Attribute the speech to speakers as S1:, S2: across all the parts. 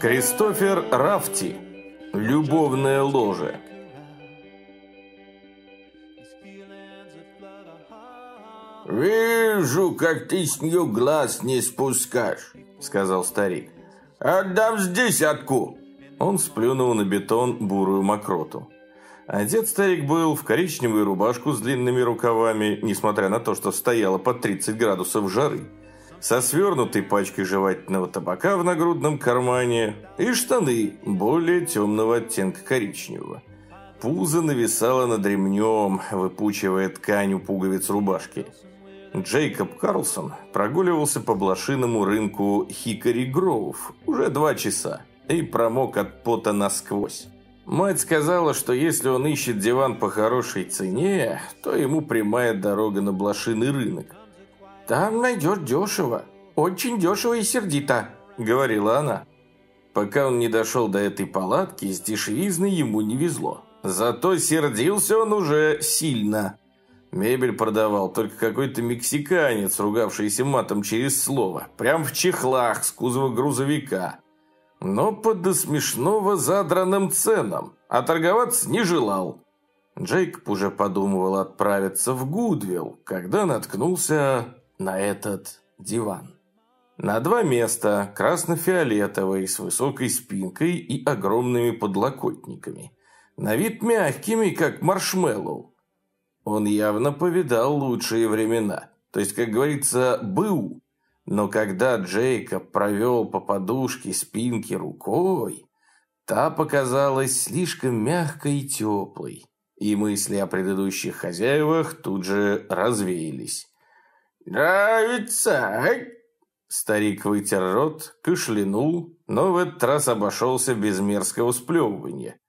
S1: Кристофер Рафти. Любовное ложе.
S2: «Вижу, как ты с нее глаз не спускаешь», — сказал старик. «Отдам с десятку».
S1: Он сплюнул на бетон бурую мокроту. Одет старик был в коричневую рубашку с длинными рукавами, несмотря на то, что стояло под 30 градусов жары, со свернутой пачкой жевательного табака в нагрудном кармане и штаны более темного оттенка коричневого. Пузо нависало над ремнем, выпучивая ткань у пуговиц рубашки. Джейкоб Карлсон прогуливался по блошиному рынку Хикари Гроув уже два часа и промок от пота насквозь. Мать сказала, что если он ищет диван по хорошей цене, то ему прямая дорога на блошиный рынок.
S3: «Там найдешь дешево, очень дешево и сердито», — говорила она.
S1: Пока он не дошел до этой палатки, с дешевизной ему не везло. Зато сердился он уже сильно. Мебель продавал только какой-то мексиканец, ругавшийся матом через слово. Прям в чехлах с кузова грузовика. Но под до смешного задранным ценам. А торговаться не желал. Джейкоб уже подумывал отправиться в Гудвилл, когда наткнулся на этот диван. На два места, красно-фиолетовый, с высокой спинкой и огромными подлокотниками. На вид мягкими, как маршмеллоу. Он явно повидал лучшие времена. То есть, как говорится, был. Но когда Джейкоб провел по подушке спинки рукой, та показалась слишком мягкой и теплой. И мысли о предыдущих хозяевах тут же развеялись.
S2: «Нравится,
S1: Старик вытер рот, кашлянул, но в этот раз обошелся без мерзкого сплевывания.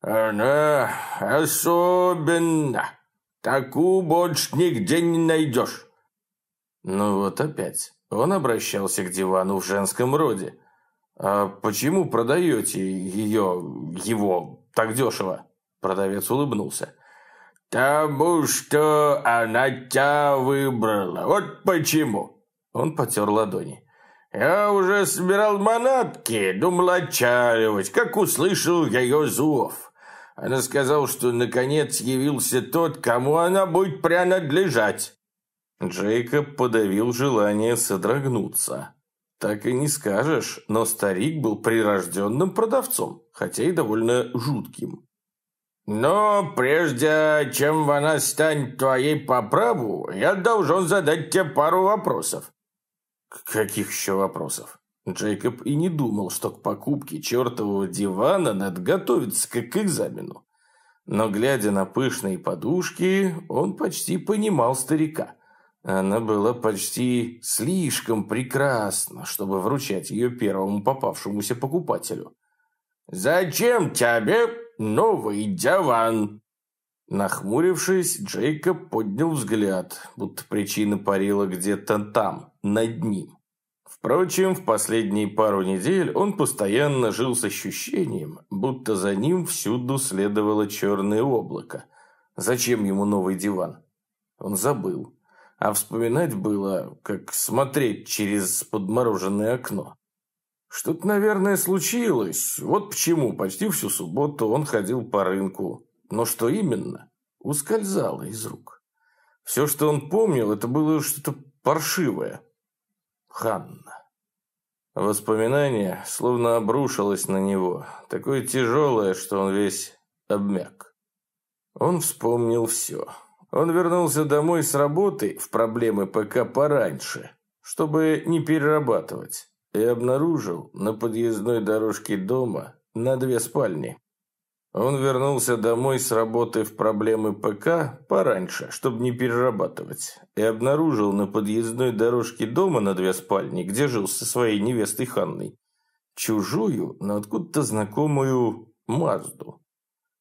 S2: «Она особенно!» Такую больше нигде не найдешь.
S1: Ну вот опять. Он обращался к дивану в женском роде. А почему продаете ее, его, так дешево? Продавец улыбнулся.
S2: «Тому что она тебя выбрала. Вот почему».
S1: Он потер ладони.
S2: «Я уже собирал манатки, думал отчаливать, как услышал ее зов. Она сказала, что наконец явился тот, кому она будет принадлежать.
S1: Джейкоб подавил желание содрогнуться. Так и не скажешь, но старик был прирожденным продавцом, хотя и довольно жутким.
S2: Но прежде чем она станет твоей по праву, я должен задать тебе пару вопросов.
S1: Каких еще вопросов? Джейкоб и не думал, что к покупке чертового дивана надо готовиться как к экзамену. Но, глядя на пышные подушки, он почти понимал старика. Она была почти слишком прекрасна, чтобы вручать ее первому попавшемуся покупателю.
S2: «Зачем тебе новый диван?»
S1: Нахмурившись, Джейкоб поднял взгляд, будто причина парила где-то там, над ним. Впрочем, в последние пару недель он постоянно жил с ощущением, будто за ним всюду следовало черное облако. Зачем ему новый диван? Он забыл. А вспоминать было, как смотреть через подмороженное окно. Что-то, наверное, случилось. Вот почему почти всю субботу он ходил по рынку. Но что именно? Ускользало из рук. Все, что он помнил, это было что-то паршивое. Ханна. Воспоминание словно обрушилось на него, такое тяжелое, что он весь обмяк. Он вспомнил все. Он вернулся домой с работы в проблемы ПК пораньше, чтобы не перерабатывать, и обнаружил на подъездной дорожке дома на две спальни. Он вернулся домой с работы в проблемы ПК пораньше, чтобы не перерабатывать, и обнаружил на подъездной дорожке дома на две спальни, где жил со своей невестой Ханной, чужую, но откуда-то знакомую Мазду.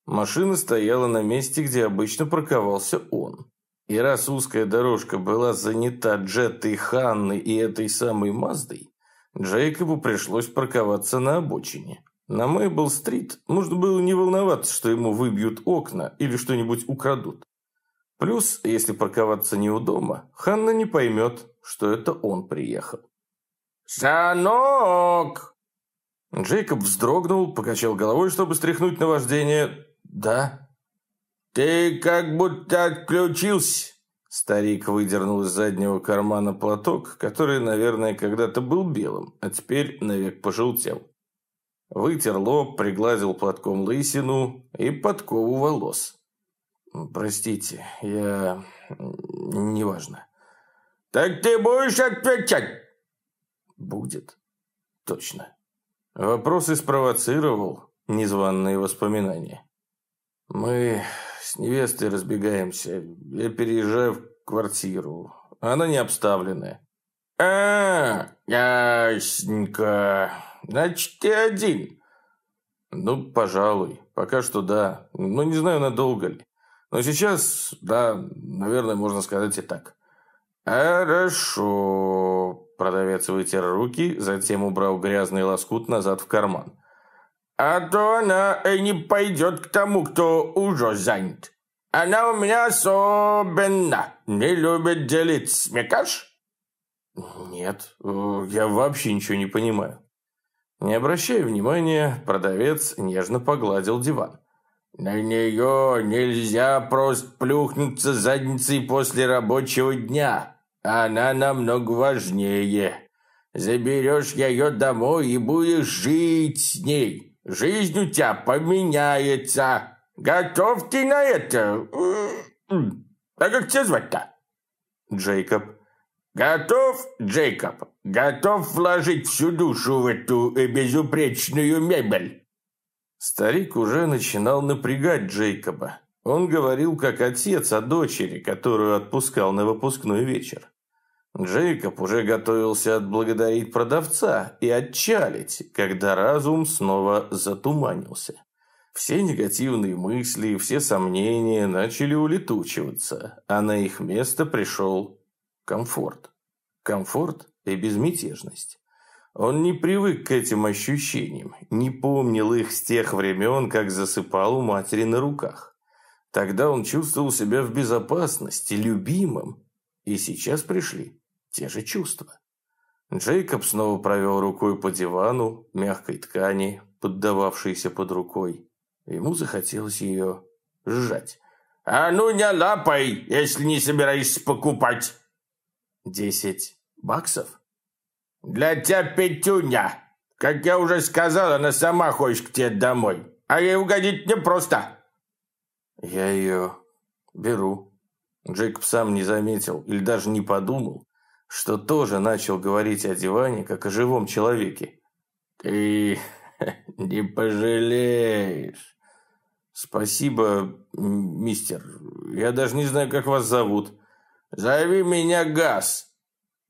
S1: Машина стояла на месте, где обычно парковался он. И раз узкая дорожка была занята Джеттой Ханной и этой самой Маздой, Джейкобу пришлось парковаться на обочине. На Мейбл-стрит нужно было не волноваться, что ему выбьют окна или что-нибудь украдут. Плюс, если парковаться не у дома, Ханна не поймет, что это он приехал.
S2: «Санок!»
S1: Джейкоб вздрогнул, покачал головой, чтобы стряхнуть наваждение. «Да?»
S2: «Ты как будто отключился!»
S1: Старик выдернул из заднего кармана платок, который, наверное, когда-то был белым, а теперь навек пожелтел. Вытер лоб, пригладил платком лысину и подкову волос. «Простите, я... неважно».
S2: «Так ты будешь отвечать?»
S1: «Будет. Точно». Вопрос и спровоцировал незваные воспоминания. Мы с невестой разбегаемся. Я переезжаю в квартиру. Она не обставленная.
S2: А, ясненько. Значит, ты один.
S1: Ну, пожалуй. Пока что да. Но не знаю, надолго ли. Но сейчас, да, наверное, можно сказать и так.
S2: Хорошо.
S1: Продавец вытер руки, затем убрал грязный лоскут назад в карман.
S2: А то она не пойдет к тому, кто уже занят. Она у меня особенно не любит делиться. Смекаешь?
S1: Нет, э, я вообще ничего не понимаю. Не обращая внимания, продавец нежно погладил диван.
S2: На нее нельзя просто плюхнуться задницей после рабочего дня. Она намного важнее. Заберешь ее домой и будешь жить с ней. Жизнь у тебя поменяется. Готов ты на это? А как тебя звать-то?
S1: Джейкоб.
S2: Готов, Джейкоб? Готов вложить всю душу в эту безупречную мебель?
S1: Старик уже начинал напрягать Джейкоба. Он говорил как отец о дочери, которую отпускал на выпускной вечер. Джейкоб уже готовился отблагодарить продавца и отчалить, когда разум снова затуманился. Все негативные мысли, все сомнения начали улетучиваться, а на их место пришел комфорт. Комфорт и безмятежность. Он не привык к этим ощущениям, не помнил их с тех времен, как засыпал у матери на руках. Тогда он чувствовал себя в безопасности, любимым, и сейчас пришли те же чувства. Джейкоб снова провел рукой по дивану, мягкой ткани, поддававшейся под рукой. Ему захотелось ее сжать.
S2: «А ну не лапай, если не собираешься покупать!»
S1: «Десять баксов?»
S2: «Для тебя пятюня. Как я уже сказал, она сама хочет к тебе домой. А ей угодить непросто».
S1: «Я ее беру». Джейкоб сам не заметил или даже не подумал, что тоже начал говорить о диване, как о живом человеке.
S2: «Ты не пожалеешь».
S1: «Спасибо, мистер. Я даже не знаю, как вас зовут».
S2: «Зови меня Газ».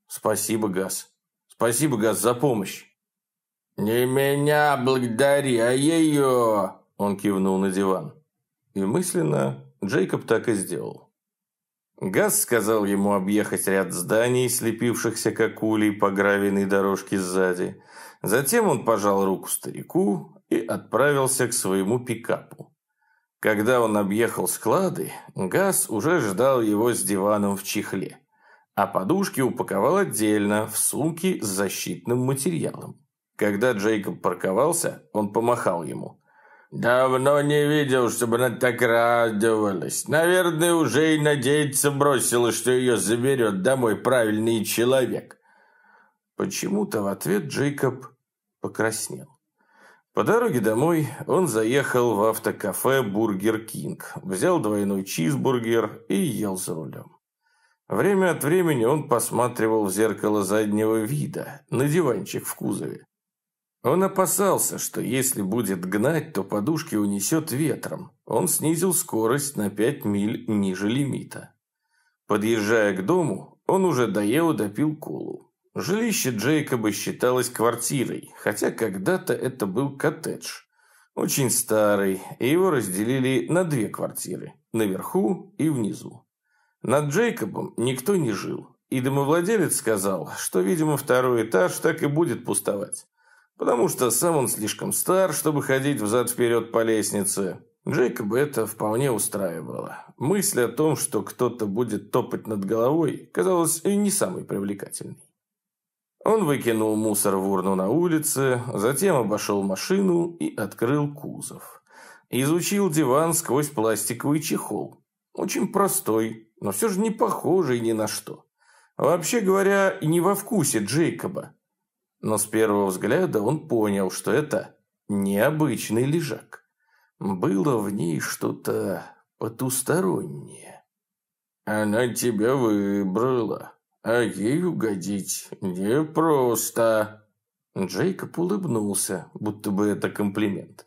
S1: «Спасибо, Газ. Спасибо, Газ, за помощь».
S2: «Не меня благодари, а ее!»
S1: Он кивнул на диван. И мысленно Джейкоб так и сделал. Газ сказал ему объехать ряд зданий, слепившихся как улей по гравийной дорожке сзади. Затем он пожал руку старику и отправился к своему пикапу. Когда он объехал склады, Газ уже ждал его с диваном в чехле, а подушки упаковал отдельно в сумки с защитным материалом. Когда Джейкоб парковался, он помахал ему.
S2: «Давно не видел, чтобы она так радовалась. Наверное, уже и надеяться бросила, что ее заберет домой правильный человек».
S1: Почему-то в ответ Джейкоб покраснел. По дороге домой он заехал в автокафе «Бургер Кинг», взял двойной чизбургер и ел за рулем. Время от времени он посматривал в зеркало заднего вида, на диванчик в кузове. Он опасался, что если будет гнать, то подушки унесет ветром. Он снизил скорость на 5 миль ниже лимита. Подъезжая к дому, он уже доел и допил колу. Жилище Джейкоба считалось квартирой, хотя когда-то это был коттедж. Очень старый, и его разделили на две квартиры – наверху и внизу. Над Джейкобом никто не жил, и домовладелец сказал, что, видимо, второй этаж так и будет пустовать. Потому что сам он слишком стар, чтобы ходить взад-вперед по лестнице. Джейкоба это вполне устраивало. Мысль о том, что кто-то будет топать над головой, казалась и не самой привлекательной. Он выкинул мусор в урну на улице, затем обошел машину и открыл кузов. Изучил диван сквозь пластиковый чехол. Очень простой, но все же не похожий ни на что. Вообще говоря, не во вкусе Джейкоба. Но с первого взгляда он понял, что это необычный лежак. Было в ней что-то потустороннее. «Она тебя выбрала», а ей угодить непросто». Джейкоб улыбнулся, будто бы это комплимент.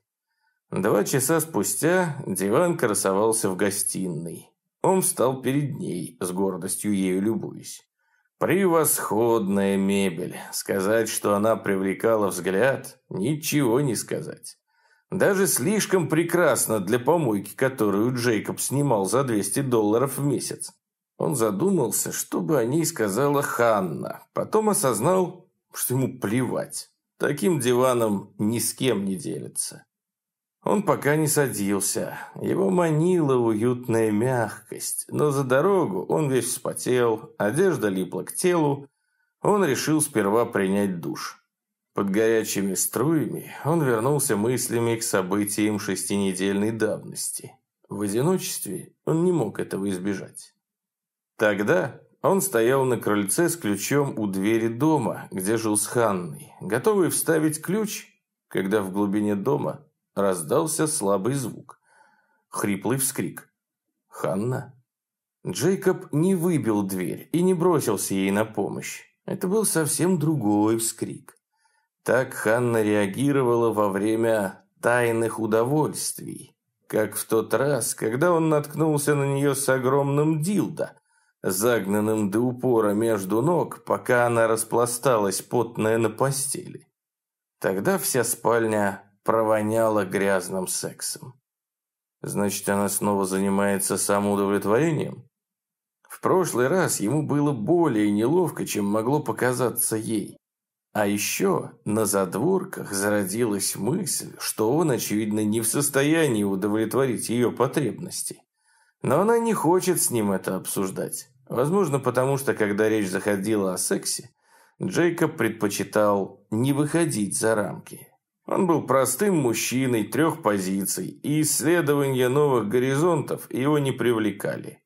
S1: Два часа спустя диван красовался в гостиной. Он встал перед ней, с гордостью ею любуясь. Превосходная мебель. Сказать, что она привлекала взгляд, ничего не сказать. Даже слишком прекрасно для помойки, которую Джейкоб снимал за 200 долларов в месяц. Он задумался, что бы о ней сказала Ханна. Потом осознал, что ему плевать. Таким диваном ни с кем не делится. Он пока не садился. Его манила уютная мягкость. Но за дорогу он весь вспотел, одежда липла к телу. Он решил сперва принять душ. Под горячими струями он вернулся мыслями к событиям шестинедельной давности. В одиночестве он не мог этого избежать. Тогда он стоял на крыльце с ключом у двери дома, где жил с Ханной, готовый вставить ключ, когда в глубине дома раздался слабый звук. Хриплый вскрик. «Ханна?» Джейкоб не выбил дверь и не бросился ей на помощь. Это был совсем другой вскрик. Так Ханна реагировала во время тайных удовольствий, как в тот раз, когда он наткнулся на нее с огромным дилдо, загнанным до упора между ног, пока она распласталась потная на постели. Тогда вся спальня провоняла грязным сексом. Значит, она снова занимается самоудовлетворением? В прошлый раз ему было более неловко, чем могло показаться ей. А еще на задворках зародилась мысль, что он, очевидно, не в состоянии удовлетворить ее потребности. Но она не хочет с ним это обсуждать. Возможно, потому что, когда речь заходила о сексе, Джейкоб предпочитал не выходить за рамки. Он был простым мужчиной трех позиций, и исследования новых горизонтов его не привлекали.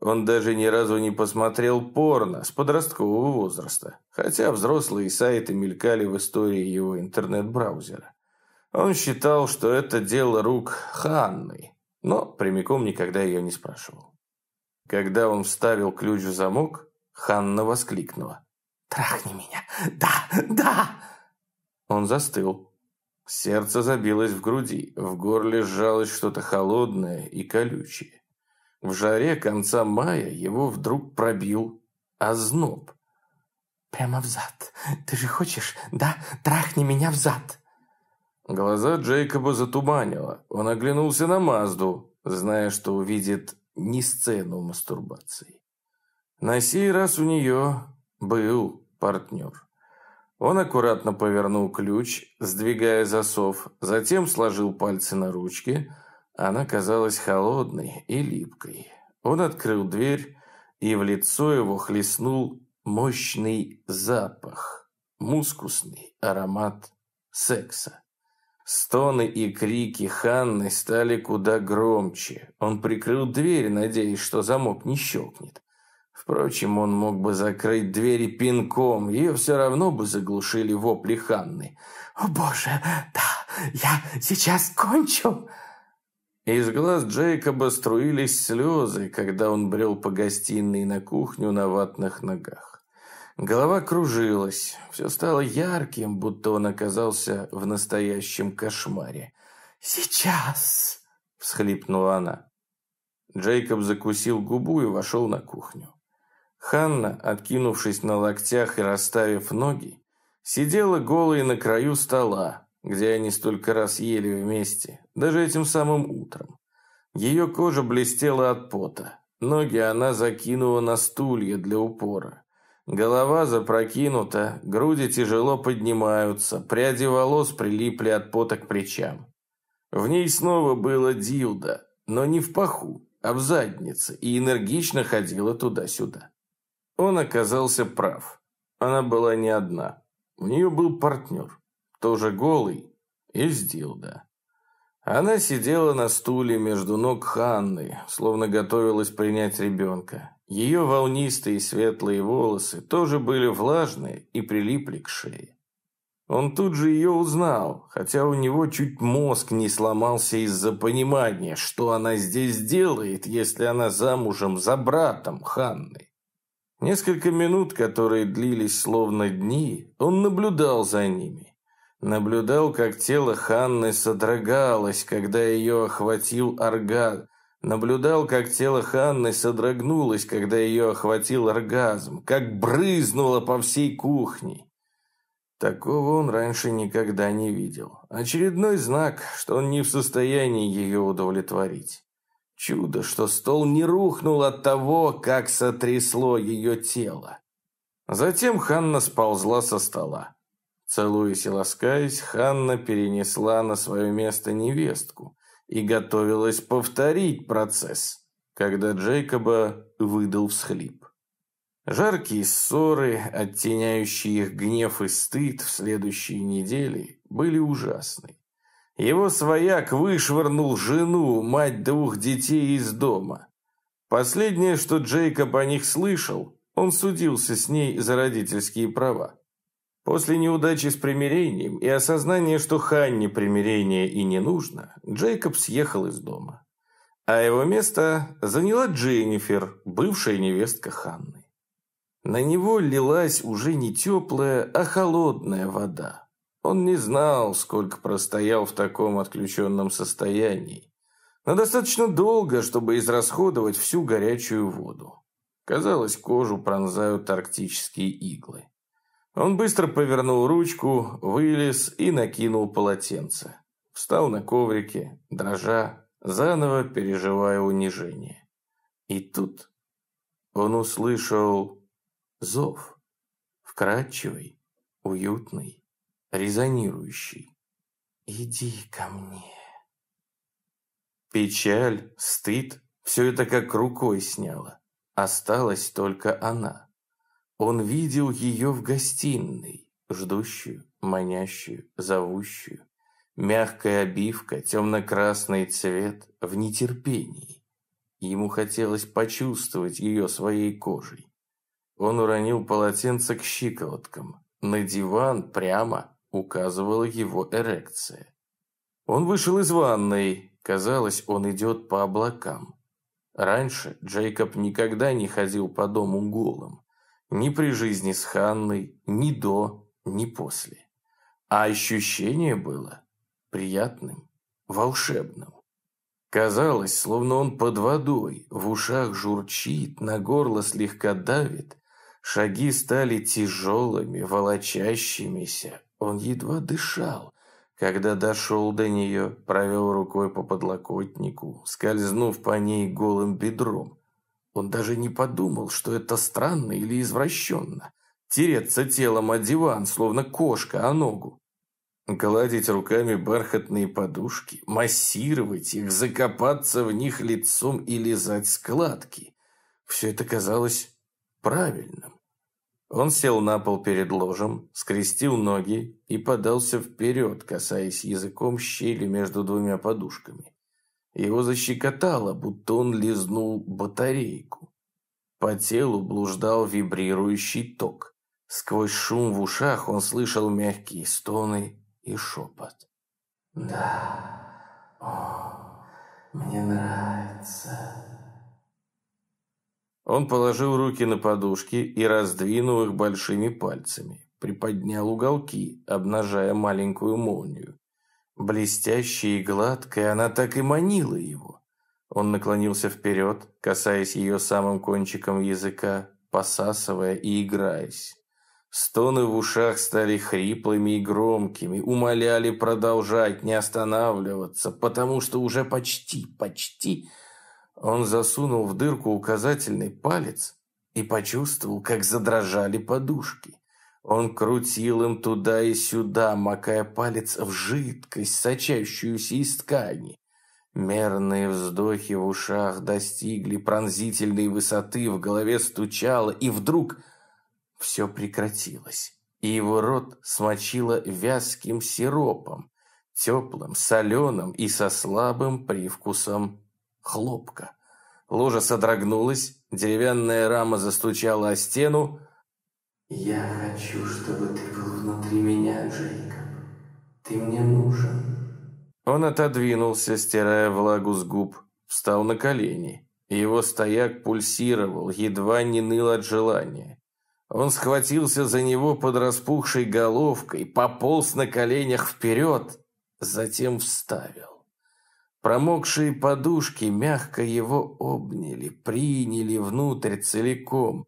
S1: Он даже ни разу не посмотрел порно с подросткового возраста, хотя взрослые сайты мелькали в истории его интернет-браузера. Он считал, что это дело рук Ханны, но прямиком никогда ее не спрашивал. Когда он вставил ключ в замок, Ханна воскликнула. «Трахни меня! Да! Да!» Он застыл. Сердце забилось в груди, в горле сжалось что-то холодное и колючее. В жаре конца мая его вдруг пробил озноб. «Прямо взад. Ты же хочешь, да? Трахни меня взад!» Глаза Джейкоба затуманило. Он оглянулся на Мазду, зная, что увидит не сцену мастурбации. На сей раз у нее был партнер. Он аккуратно повернул ключ, сдвигая засов, затем сложил пальцы на ручке. Она казалась холодной и липкой. Он открыл дверь, и в лицо его хлестнул мощный запах, мускусный аромат секса. Стоны и крики Ханны стали куда громче. Он прикрыл дверь, надеясь, что замок не щелкнет. Впрочем, он мог бы закрыть двери пинком, ее все равно бы заглушили вопли Ханны. «О боже, да, я сейчас кончу!» Из глаз Джейкоба струились слезы, когда он брел по гостиной на кухню на ватных ногах. Голова кружилась, все стало ярким, будто он оказался в настоящем кошмаре. «Сейчас!» – всхлипнула она. Джейкоб закусил губу и вошел на кухню. Ханна, откинувшись на локтях и расставив ноги, сидела голой на краю стола, где они столько раз ели вместе, даже этим самым утром. Ее кожа блестела от пота, ноги она закинула на стулья для упора. Голова запрокинута, груди тяжело поднимаются, пряди волос прилипли от пота к плечам. В ней снова было дилда, но не в паху, а в заднице, и энергично ходила туда-сюда. Он оказался прав. она была не одна. У нее был партнер, тоже голый, из Дилда. Она сидела на стуле между ног Ханны, словно готовилась принять ребенка. Ее волнистые светлые волосы тоже были влажные и прилипли к шее. Он тут же ее узнал, хотя у него чуть мозг не сломался из-за понимания, что она здесь делает, если она замужем за братом Ханны. Несколько минут, которые длились словно дни, он наблюдал за ними. Наблюдал, как тело Ханны содрогалось, когда ее охватил оргазм. Наблюдал, как тело Ханны содрогнулось, когда ее охватил оргазм, как брызнуло по всей кухне. Такого он раньше никогда не видел. Очередной знак, что он не в состоянии ее удовлетворить. Чудо, что стол не рухнул от того, как сотрясло ее тело. Затем Ханна сползла со стола. Целуясь и ласкаясь, Ханна перенесла на свое место невестку и готовилась повторить процесс, когда Джейкоба выдал всхлип. Жаркие ссоры, оттеняющие их гнев и стыд в следующие недели, были ужасны. Его свояк вышвырнул жену, мать двух детей из дома. Последнее, что Джейкоб о них слышал, он судился с ней за родительские права. После неудачи с примирением и осознания, что Ханне примирение и не нужно, Джейкоб съехал из дома. А его место заняла Дженнифер, бывшая невестка Ханны. На него лилась уже не теплая, а холодная вода. Он не знал, сколько простоял в таком отключенном состоянии, но достаточно долго, чтобы израсходовать всю горячую воду. Казалось, кожу пронзают арктические иглы. Он быстро повернул ручку, вылез и накинул полотенце. Встал на коврике, дрожа, заново переживая унижение. И тут он услышал зов. Вкрадчивый, уютный, резонирующий. «Иди ко мне». Печаль, стыд, все это как рукой сняло. Осталась только она. Он видел ее в гостиной, ждущую, манящую, зовущую. Мягкая обивка, темно-красный цвет, в нетерпении. Ему хотелось почувствовать ее своей кожей. Он уронил полотенце к щиколоткам. На диван прямо указывала его эрекция. Он вышел из ванной. Казалось, он идет по облакам. Раньше Джейкоб никогда не ходил по дому голым. Ни при жизни с Ханной, ни до, ни после. А ощущение было приятным, волшебным. Казалось, словно он под водой, в ушах журчит, на горло слегка давит. Шаги стали тяжелыми, волочащимися. Он едва дышал, когда дошел до нее, провел рукой по подлокотнику, скользнув по ней голым бедром. Он даже не подумал, что это странно или извращенно. Тереться телом о диван, словно кошка о ногу. Гладить руками бархатные подушки, массировать их, закопаться в них лицом и лизать складки. Все это казалось правильным. Он сел на пол перед ложем, скрестил ноги и подался вперед, касаясь языком щели между двумя подушками. Его защекотало, будто он лизнул батарейку. По телу блуждал вибрирующий ток. Сквозь шум в ушах он слышал мягкие стоны и шепот.
S2: «Да, о, мне нравится».
S1: Он положил руки на подушки и раздвинул их большими пальцами. Приподнял уголки, обнажая маленькую молнию. Блестящая и гладкая, она так и манила его. Он наклонился вперед, касаясь ее самым кончиком языка, посасывая и играясь. Стоны в ушах стали хриплыми и громкими, умоляли продолжать, не останавливаться, потому что уже почти, почти... Он засунул в дырку указательный палец и почувствовал, как задрожали подушки. Он крутил им туда и сюда, макая палец в жидкость, сочащуюся из ткани. Мерные вздохи в ушах достигли пронзительной высоты, в голове стучало, и вдруг все прекратилось, и его рот смочило вязким сиропом, теплым, соленым и со слабым привкусом хлопка. Ложа содрогнулась, деревянная рама застучала о стену.
S3: «Я хочу, чтобы ты был внутри меня, Джейкоб. Ты мне нужен».
S1: Он отодвинулся, стирая влагу с губ, встал на колени. Его стояк пульсировал, едва не ныл от желания. Он схватился за него под распухшей головкой, пополз на коленях вперед, затем вставил. Промокшие подушки мягко его обняли, приняли внутрь целиком.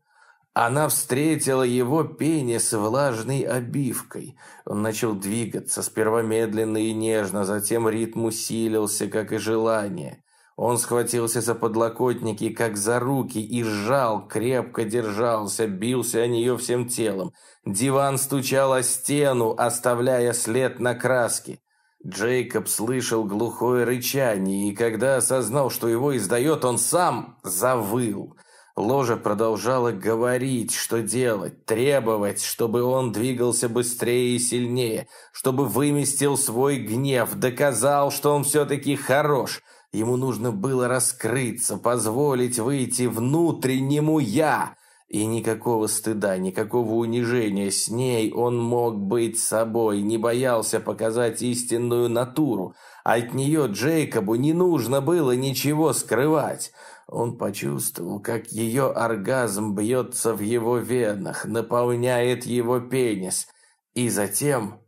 S1: Она встретила его пенис влажной обивкой. Он начал двигаться, сперва медленно и нежно, затем ритм усилился, как и желание. Он схватился за подлокотники, как за руки, и сжал, крепко держался, бился о нее всем телом. Диван стучал о стену, оставляя след на краске. Джейкоб слышал глухое рычание, и когда осознал, что его издает, он сам завыл. Ложа продолжала говорить, что делать, требовать, чтобы он двигался быстрее и сильнее, чтобы выместил свой гнев, доказал, что он все-таки хорош. Ему нужно было раскрыться, позволить выйти внутреннему «я». И никакого стыда, никакого унижения. С ней он мог быть собой, не боялся показать истинную натуру. От нее Джейкобу не нужно было ничего скрывать. Он почувствовал, как ее оргазм бьется в его венах, наполняет его пенис. И затем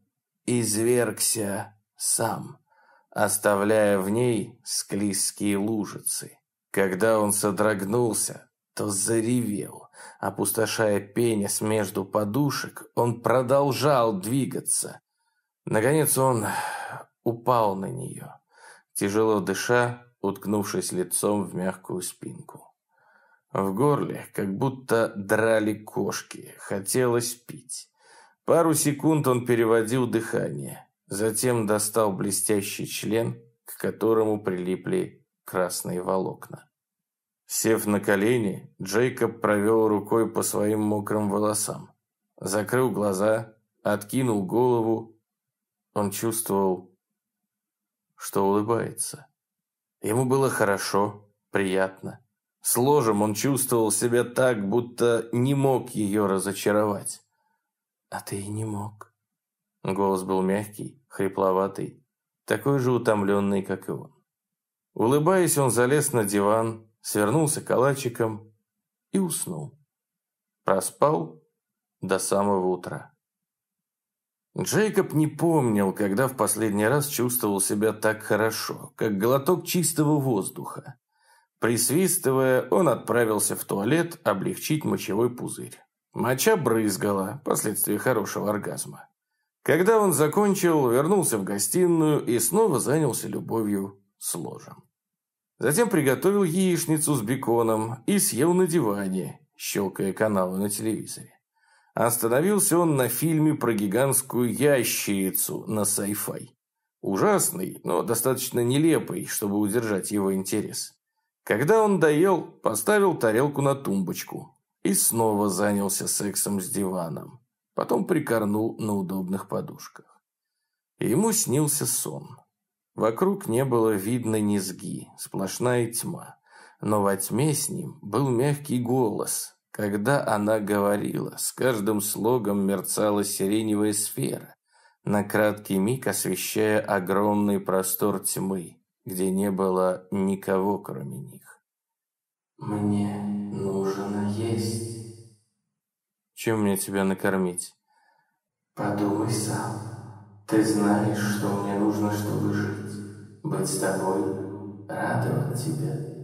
S1: извергся сам, оставляя в ней склизкие лужицы. Когда он содрогнулся, то заревел. Опустошая пенис между подушек, он продолжал двигаться. Наконец он упал на нее, тяжело дыша, уткнувшись лицом в мягкую спинку. В горле как будто драли кошки, хотелось пить. Пару секунд он переводил дыхание, затем достал блестящий член, к которому прилипли красные волокна. Сев на колени, Джейкоб провел рукой по своим мокрым волосам. Закрыл глаза, откинул голову. Он чувствовал, что улыбается. Ему было хорошо, приятно. С ложем он чувствовал себя так, будто не мог ее разочаровать. «А ты и не мог». Голос был мягкий, хрипловатый, такой же утомленный, как и он. Улыбаясь, он залез на диван, свернулся калачиком и уснул. Проспал до самого утра. Джейкоб не помнил, когда в последний раз чувствовал себя так хорошо, как глоток чистого воздуха. Присвистывая, он отправился в туалет облегчить мочевой пузырь. Моча брызгала, последствия хорошего оргазма. Когда он закончил, вернулся в гостиную и снова занялся любовью с ложем. Затем приготовил яичницу с беконом и съел на диване, щелкая каналы на телевизоре. Остановился он на фильме про гигантскую ящерицу на sci-fi. Ужасный, но достаточно нелепый, чтобы удержать его интерес. Когда он доел, поставил тарелку на тумбочку и снова занялся сексом с диваном. Потом прикорнул на удобных подушках. Ему снился сон. Вокруг не было видно низги, сплошная тьма. Но во тьме с ним был мягкий голос. Когда она говорила, с каждым слогом мерцала сиреневая сфера, на краткий миг освещая огромный простор тьмы, где не было никого, кроме них.
S3: «Мне нужно есть».
S1: «Чем мне тебя накормить?»
S3: «Подумай сам. Ты знаешь, что мне нужно, чтобы жить» быть с тобой, радовать тебя.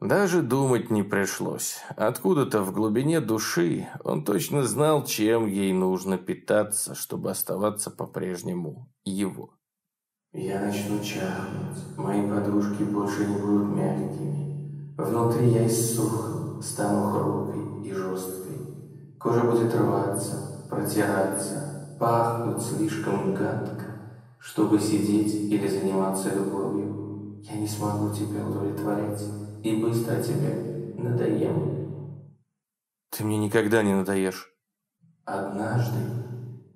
S1: Даже думать не пришлось. Откуда-то в глубине души он точно знал, чем ей нужно питаться, чтобы оставаться по-прежнему его.
S3: Я начну чахнуть, мои подушки больше не будут мягкими. Внутри я иссухну, стану хрупкой и жесткой. Кожа будет рваться, протираться, пахнуть слишком гадко чтобы сидеть или заниматься любовью. Я не смогу тебя удовлетворять и быстро тебе надоем.
S1: Ты мне никогда не надоешь.
S3: Однажды.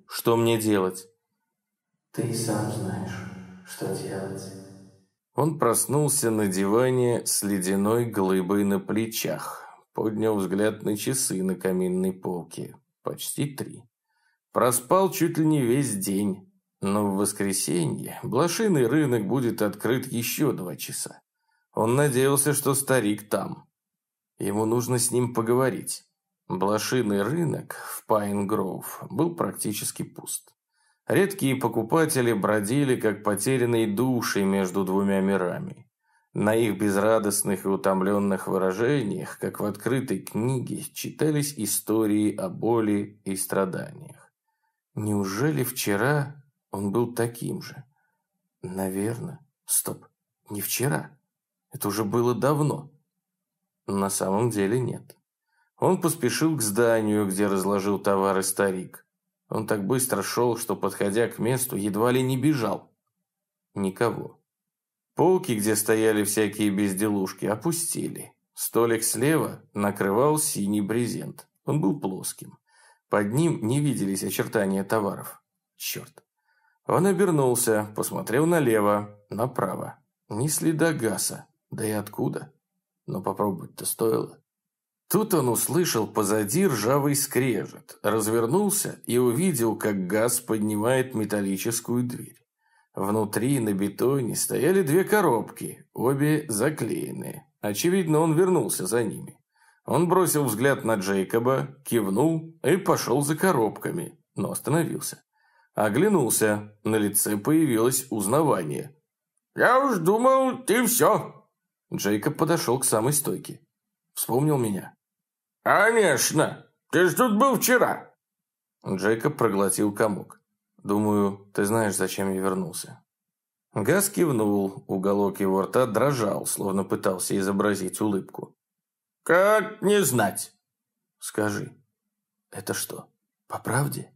S1: Что мне делать?
S3: Ты сам знаешь, что делать.
S1: Он проснулся на диване с ледяной глыбой на плечах. Поднял взгляд на часы на каминной полке. Почти три. Проспал чуть ли не весь день. Но в воскресенье блошиный рынок будет открыт еще два часа. Он надеялся, что старик там. Ему нужно с ним поговорить. Блошиный рынок в Пайн-Гроув был практически пуст. Редкие покупатели бродили, как потерянные души между двумя мирами. На их безрадостных и утомленных выражениях, как в открытой книге, читались истории о боли и страданиях. Неужели вчера он был таким же? Наверное. Стоп, не вчера. Это уже было давно. На самом деле нет. Он поспешил к зданию, где разложил товары старик. Он так быстро шел, что, подходя к месту, едва ли не бежал. Никого. Полки, где стояли всякие безделушки, опустили. Столик слева накрывал синий брезент. Он был плоским. Под ним не виделись очертания товаров. Черт. Он обернулся, посмотрел налево, направо. Ни следа гаса. Да и откуда? Но попробовать-то стоило. Тут он услышал позади ржавый скрежет, развернулся и увидел, как газ поднимает металлическую дверь. Внутри на бетоне стояли две коробки, обе заклеенные. Очевидно, он вернулся за ними. Он бросил взгляд на Джейкоба, кивнул и пошел за коробками, но остановился. Оглянулся, на лице появилось узнавание. «Я уж думал, ты все!» Джейкоб подошел к самой стойке. Вспомнил меня. «Конечно! Ты ж тут был вчера!» Джейкоб проглотил комок. «Думаю, ты знаешь, зачем я вернулся». Газ кивнул, уголок его рта дрожал, словно пытался изобразить улыбку.
S2: «Как не знать?»
S1: «Скажи, это что, по правде?»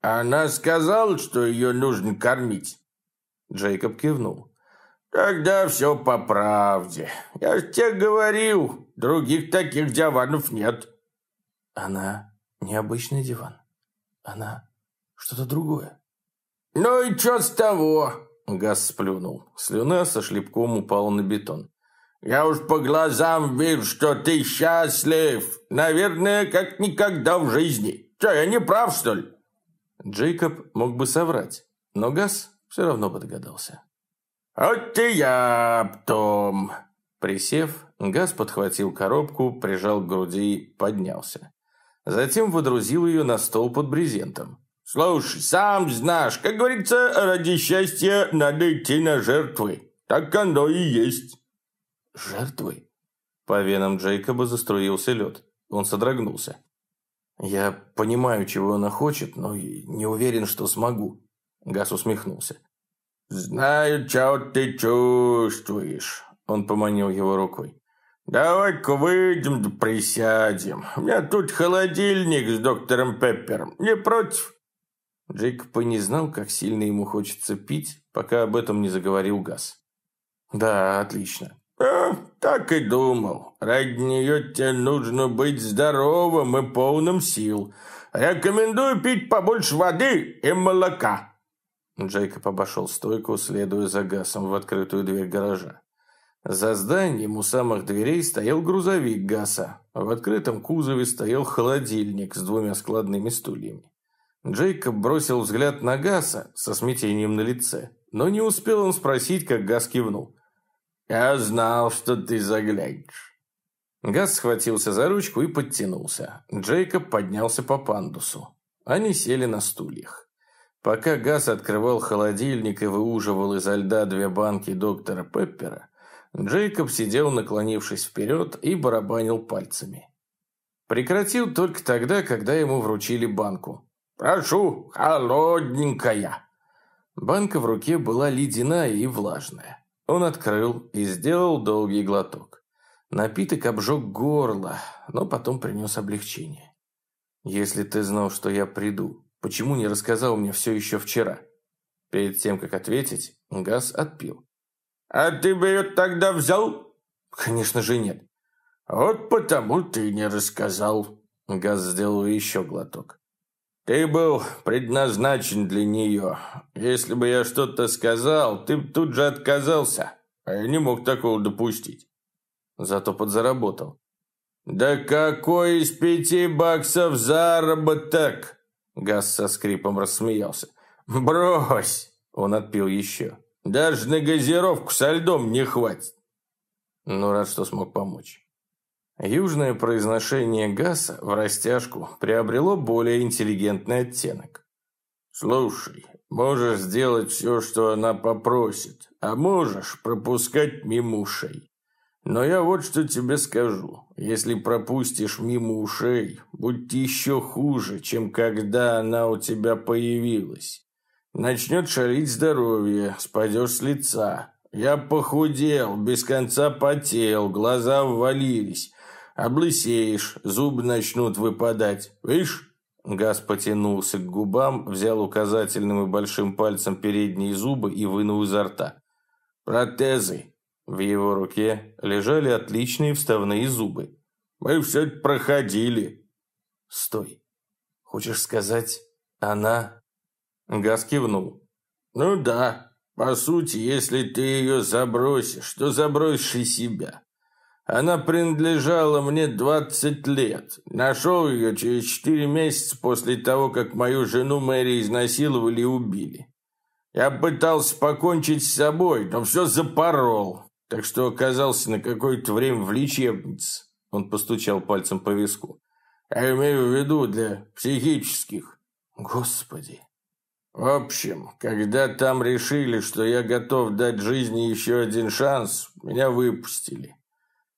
S2: «Она сказала, что ее нужно кормить».
S1: Джейкоб кивнул.
S2: Тогда все по правде. Я ж тебе говорил, других таких диванов нет.
S1: Она необычный диван. Она что-то другое.
S2: Ну и что с того?
S1: Газ сплюнул. Слюна со шлепком упала на бетон.
S2: Я уж по глазам вижу, что ты счастлив. Наверное, как никогда в жизни. Что, я не прав, что ли?
S1: Джейкоб мог бы соврать, но Газ все равно бы догадался.
S2: «Вот и я потом!»
S1: Присев, Газ подхватил коробку, прижал к груди, поднялся. Затем водрузил ее на стол под брезентом.
S2: «Слушай, сам знаешь, как говорится, ради счастья надо идти на жертвы. Так оно и есть».
S1: «Жертвы?» По венам Джейкоба заструился лед. Он содрогнулся. «Я понимаю, чего она хочет, но не уверен, что смогу». Газ усмехнулся.
S2: «Знаю, что ты чувствуешь», – он поманил его рукой. «Давай-ка выйдем да присядем. У меня тут холодильник с доктором Пеппером. Не против?»
S1: Джейкоб и не знал, как сильно ему хочется пить, пока об этом не заговорил Газ. «Да, отлично».
S2: А, так и думал. Ради нее тебе нужно быть здоровым и полным сил. Рекомендую пить побольше воды и молока.
S1: Джейкоб обошел стойку, следуя за Гасом в открытую дверь гаража. За зданием у самых дверей стоял грузовик Гаса. В открытом кузове стоял холодильник с двумя складными стульями. Джейкоб бросил взгляд на Гаса со смятением на лице, но не успел он спросить, как Гас кивнул.
S2: «Я знал, что ты заглянешь».
S1: Гас схватился за ручку и подтянулся. Джейкоб поднялся по пандусу. Они сели на стульях. Пока Газ открывал холодильник и выуживал изо льда две банки доктора Пеппера, Джейкоб сидел, наклонившись вперед, и барабанил пальцами. Прекратил только тогда, когда ему вручили банку.
S2: «Прошу, холодненькая!»
S1: Банка в руке была ледяная и влажная. Он открыл и сделал долгий глоток. Напиток обжег горло, но потом принес облегчение. «Если ты знал, что я приду, Почему не рассказал мне все еще вчера? Перед тем, как ответить, Газ отпил.
S2: «А ты бы ее тогда взял?»
S1: «Конечно же нет».
S2: «Вот потому ты не рассказал».
S4: Газ сделал еще глоток.
S1: Ты был предназначен для нее. Если бы я что-то сказал, ты бы тут же отказался. А я не мог такого допустить.
S4: Зато подзаработал.
S1: «Да какой из пяти баксов заработок?»
S4: Газ со скрипом рассмеялся.
S1: «Брось!»
S4: Он отпил еще.
S1: «Даже на газировку со льдом не хватит».
S4: Ну, рад, что смог помочь. Южное произношение Гаса в растяжку приобрело более интеллигентный оттенок.
S1: «Слушай, можешь сделать все, что она попросит, а можешь пропускать мимо ушей. Но я вот что тебе скажу. Если пропустишь мимо ушей, будет еще хуже, чем когда она у тебя появилась. Начнет шалить здоровье, спадешь с лица. Я похудел, без конца потел, глаза ввалились. Облысеешь, зубы начнут выпадать. Видишь?
S4: Газ потянулся к губам, взял указательным и большим пальцем передние зубы и вынул изо рта.
S1: «Протезы.
S4: В его руке лежали отличные вставные зубы.
S1: «Мы все проходили».
S4: «Стой. Хочешь сказать, она...»
S1: Газ кивнул. «Ну да. По сути, если ты ее забросишь, то забросишь и себя. Она принадлежала мне 20 лет. Нашел ее через 4 месяца после того, как мою жену Мэри изнасиловали и убили. Я пытался покончить с собой, но все запорол так что оказался на какое-то время в лечебнице. Он постучал пальцем по виску. Я имею в виду для психических.
S4: Господи.
S1: В общем, когда там решили, что я готов дать жизни еще один шанс, меня выпустили.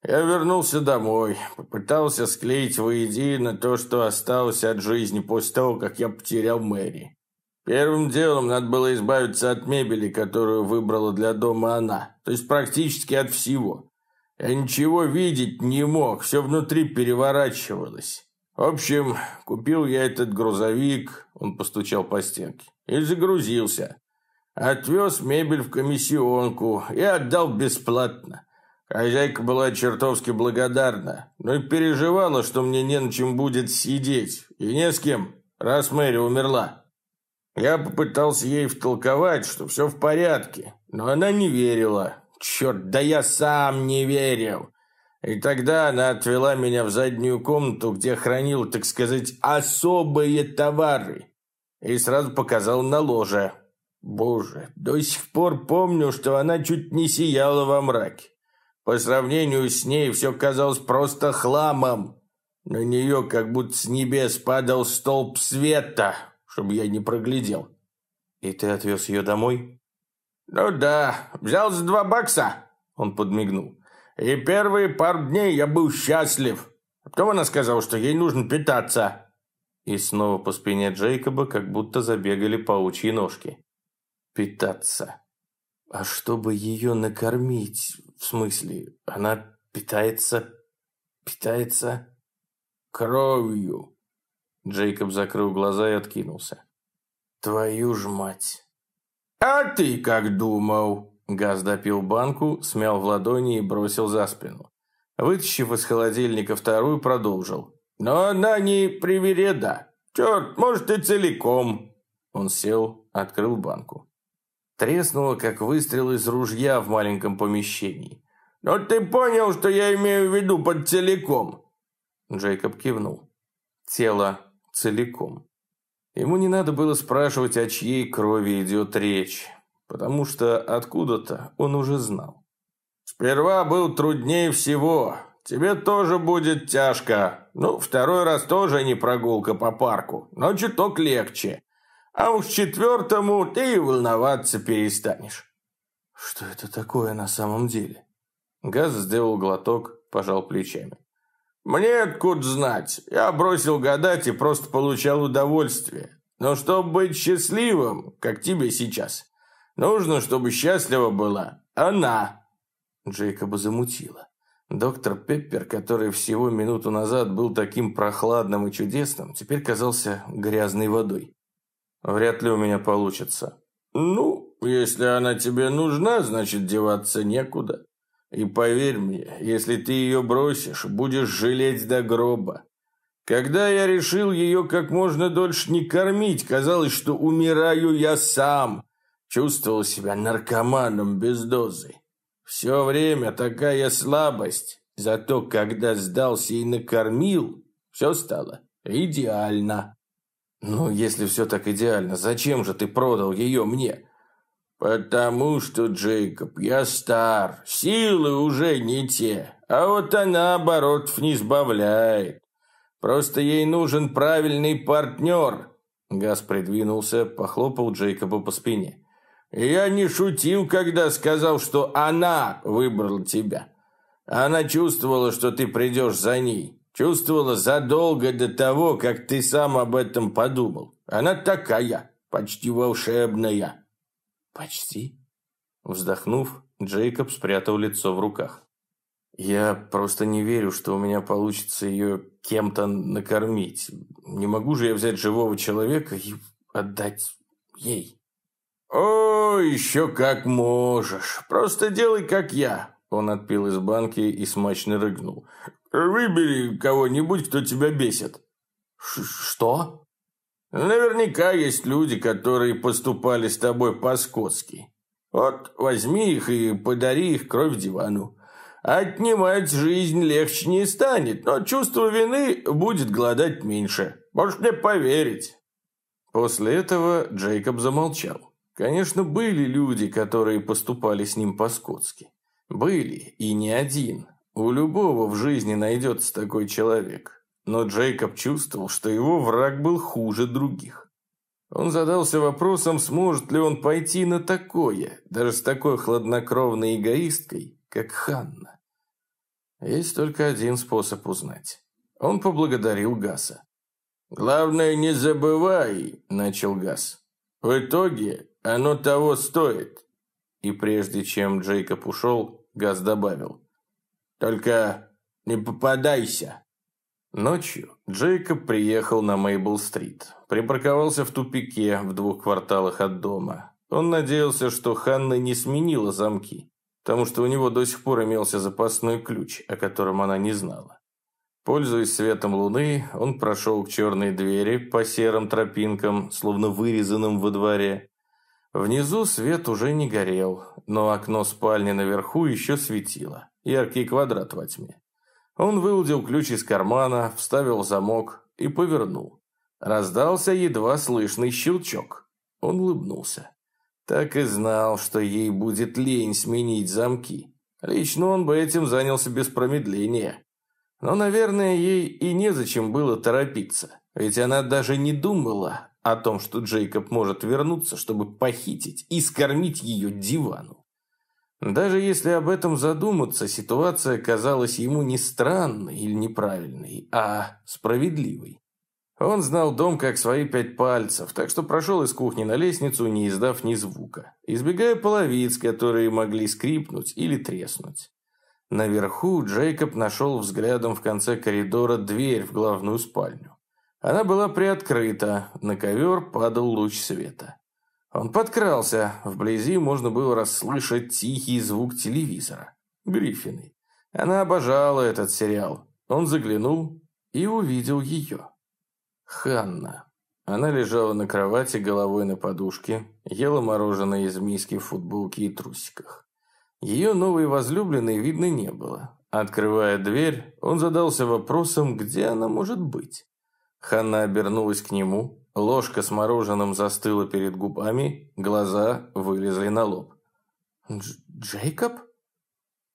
S1: Я вернулся домой, попытался склеить воедино то, что осталось от жизни после того, как я потерял Мэри. Первым делом надо было избавиться от мебели, которую выбрала для дома она. То есть практически от всего. Я ничего видеть не мог, все внутри переворачивалось. В общем, купил я этот грузовик, он постучал по стенке, и загрузился. Отвез мебель в комиссионку и отдал бесплатно. Хозяйка была чертовски благодарна, но и переживала, что мне не на чем будет сидеть, и не с кем, раз Мэри умерла. Я попытался ей втолковать, что все в порядке, но она не верила. Черт, да я сам не верил. И тогда она отвела меня в заднюю комнату, где хранила, так сказать, особые товары. И сразу показала на ложе. Боже, до сих пор помню, что она чуть не сияла во мраке. По сравнению с ней все казалось просто хламом. На нее как будто с небес падал столб света чтобы я не проглядел.
S4: И ты отвез ее домой?
S1: Ну да, взял за два бакса. Он подмигнул. И первые пару дней я был счастлив. А потом она сказала, что ей нужно питаться.
S4: И снова по спине Джейкоба как будто забегали паучьи ножки. Питаться. А чтобы ее накормить, в смысле, она питается... питается...
S1: Кровью.
S4: Джейкоб закрыл глаза и откинулся.
S1: «Твою ж мать!» «А ты как думал?»
S4: Газ допил банку, смял в ладони и бросил за спину. Вытащив из холодильника вторую, продолжил.
S1: «Но она не привереда. Черт, может и целиком!»
S4: Он сел, открыл банку. Треснуло, как выстрел из ружья в маленьком помещении.
S1: «Но ты понял, что я имею в виду под целиком?»
S4: Джейкоб кивнул. Тело целиком. Ему не надо было спрашивать, о чьей крови идет речь, потому что откуда-то он уже знал.
S1: «Сперва был труднее всего. Тебе тоже будет тяжко. Ну, второй раз тоже не прогулка по парку, но чуток легче. А уж четвертому ты и волноваться перестанешь».
S4: «Что это такое на самом деле?» Газ сделал глоток, пожал плечами.
S1: Мне откуда знать? Я бросил гадать и просто получал удовольствие. Но чтобы быть счастливым, как тебе сейчас, нужно, чтобы счастлива была она.
S4: Джейкоба замутила. Доктор Пеппер, который всего минуту назад был таким прохладным и чудесным, теперь казался грязной водой. Вряд ли у меня получится.
S1: Ну, если она тебе нужна, значит деваться некуда. И поверь мне, если ты ее бросишь, будешь жалеть до гроба. Когда я решил ее как можно дольше не кормить, казалось, что умираю я сам. Чувствовал себя наркоманом без дозы. Все время такая слабость. Зато когда сдался и накормил, все стало идеально. Ну, если все так идеально, зачем же ты продал ее мне? Потому что, Джейкоб, я стар, силы уже не те, а вот она оборотов не сбавляет. Просто ей нужен правильный партнер. Газ придвинулся, похлопал Джейкоба по спине. Я не шутил, когда сказал, что она выбрала тебя. Она чувствовала, что ты придешь за ней. Чувствовала задолго до того, как ты сам об этом подумал. Она такая, почти волшебная.
S3: Почти?
S1: Вздохнув, Джейкоб спрятал лицо в руках. Я просто не верю, что у меня получится ее кем-то накормить. Не могу же я взять живого человека и отдать ей. «О, еще как можешь. Просто делай, как я». Он отпил из банки и смачно рыгнул. «Выбери кого-нибудь, кто тебя бесит».
S3: Ш «Что?»
S1: «Наверняка есть люди, которые поступали с тобой по-скотски. Вот возьми их и подари их кровь дивану. Отнимать жизнь легче не станет, но чувство вины будет голодать меньше. Можешь мне поверить». После этого Джейкоб замолчал. Конечно, были люди, которые поступали с ним по-скотски. Были, и не один. У любого в жизни найдется такой человек. Но Джейкоб чувствовал, что его враг был хуже других. Он задался вопросом, сможет ли он пойти на такое, даже с такой хладнокровной эгоисткой, как Ханна. Есть только один способ узнать. Он поблагодарил Гаса. «Главное, не забывай», – начал Гас. «В итоге оно того стоит». И прежде чем Джейкоб ушел, Гас добавил. «Только не попадайся». Ночью Джейкоб приехал на Мейбл-стрит. Припарковался в тупике в двух кварталах от дома. Он надеялся, что Ханна не сменила замки потому что у него до сих пор имелся запасной ключ, о котором она не знала. Пользуясь светом луны, он прошел к черной двери по серым тропинкам, словно вырезанным во дворе. Внизу свет уже не горел, но окно спальни наверху еще светило, яркий квадрат во тьме. Он выудил ключ из кармана, вставил замок и повернул. Раздался едва слышный щелчок. Он улыбнулся. Так и знал, что ей будет лень сменить замки. Лично он бы этим занялся без промедления. Но, наверное, ей и незачем было торопиться. Ведь она даже не думала о том, что Джейкоб может вернуться, чтобы похитить и скормить ее дивану. Даже если об этом задуматься, ситуация казалась ему не странной или неправильной, а справедливой. Он знал дом как свои пять пальцев, так что прошел из кухни на лестницу, не издав ни звука, избегая половиц, которые могли скрипнуть или треснуть. Наверху Джейкоб нашел взглядом в конце коридора дверь в главную спальню. Она была приоткрыта, на ковер падал луч света. Он подкрался, вблизи можно было расслышать тихий звук телевизора. Гриффины. Она обожала этот сериал. Он заглянул и увидел ее. Ханна. Она лежала на кровати головой на подушке, ела мороженое из миски в футболке и трусиках. Ее новой возлюбленной видно не было. Открывая дверь, он задался вопросом, где она может быть. Ханна обернулась к нему, ложка с мороженым застыла перед губами, глаза вылезли на лоб. Дж «Джейкоб?»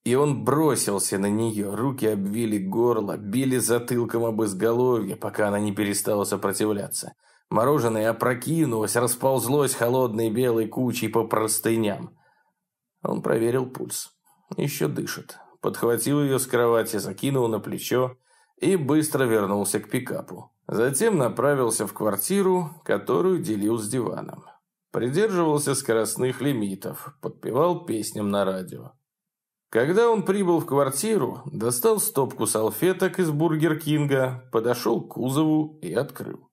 S1: И он бросился на нее, руки обвили горло, били затылком об изголовье, пока она не перестала сопротивляться. Мороженое опрокинулось, расползлось холодной белой кучей по простыням. Он проверил пульс. Еще дышит. Подхватил ее с кровати, закинул на плечо и быстро вернулся к пикапу. Затем направился в квартиру, которую делил с диваном. Придерживался скоростных лимитов, подпевал песням на радио. Когда он прибыл в квартиру, достал стопку салфеток из Бургер Кинга, подошел к кузову и открыл.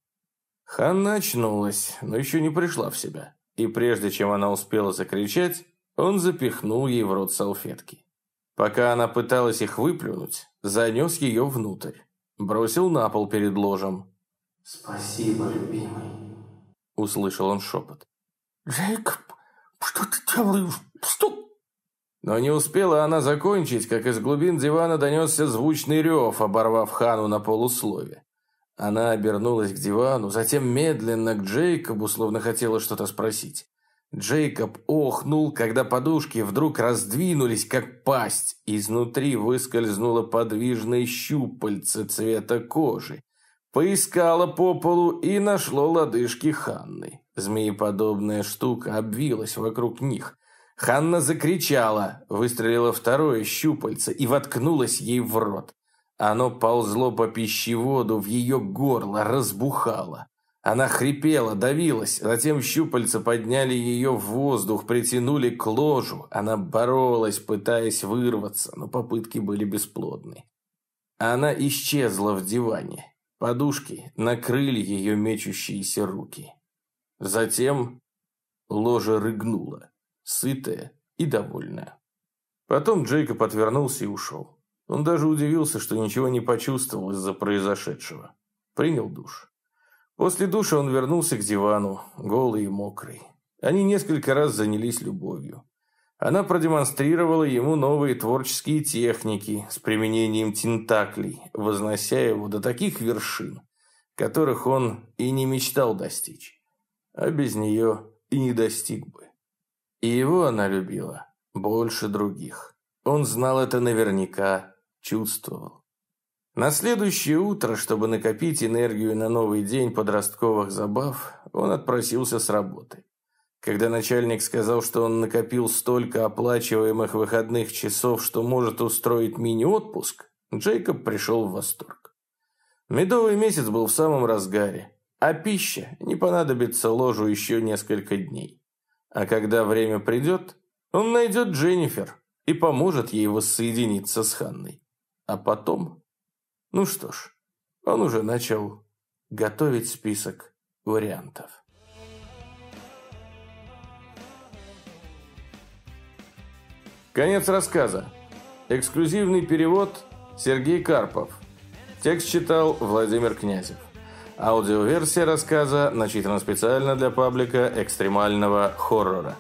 S1: Ханна очнулась, но еще не пришла в себя. И прежде чем она успела закричать, он запихнул ей в рот салфетки. Пока она пыталась их выплюнуть, занес ее внутрь. Бросил на пол перед ложем.
S3: «Спасибо, любимый», –
S1: услышал он шепот.
S2: «Джейкоб, что ты делаешь? Что?»
S1: Но не успела она закончить, как из глубин дивана донесся звучный рев, оборвав Хану на полуслове. Она обернулась к дивану, затем медленно к Джейкобу, словно хотела что-то спросить. Джейкоб охнул, когда подушки вдруг раздвинулись, как пасть. Изнутри выскользнуло подвижное щупальце цвета кожи. Поискала по полу и нашло лодыжки Ханны. Змееподобная штука обвилась вокруг них. Ханна закричала, выстрелила второе щупальце и воткнулась ей в рот. Оно ползло по пищеводу в ее горло, разбухало. Она хрипела, давилась, затем щупальца подняли ее в воздух, притянули к ложу. Она боролась, пытаясь вырваться, но попытки были бесплодны. Она исчезла в диване. Подушки накрыли ее мечущиеся руки. Затем ложа рыгнула, сытая и довольная. Потом Джейкоб отвернулся и ушел. Он даже удивился, что ничего не почувствовал из-за произошедшего. Принял душ. После душа он вернулся к дивану, голый и мокрый. Они несколько раз занялись любовью. Она продемонстрировала ему новые творческие техники с применением тентаклей, вознося его до таких вершин, которых он и не мечтал достичь, а без нее и не достиг бы. И его она любила больше других. Он знал это наверняка, чувствовал. На следующее утро, чтобы накопить энергию на новый день подростковых забав, он отпросился с работы. Когда начальник сказал, что он накопил столько оплачиваемых выходных часов, что может устроить мини-отпуск, Джейкоб пришел в восторг. Медовый месяц был в самом разгаре, а пища не понадобится ложу еще несколько дней. А когда время придет, он найдет Дженнифер и поможет ей воссоединиться с Ханной. А потом ну что ж, он уже начал готовить список вариантов. Конец рассказа. Эксклюзивный перевод Сергей Карпов. Текст читал Владимир Князев. Аудиоверсия рассказа начитана специально для паблика экстремального хоррора.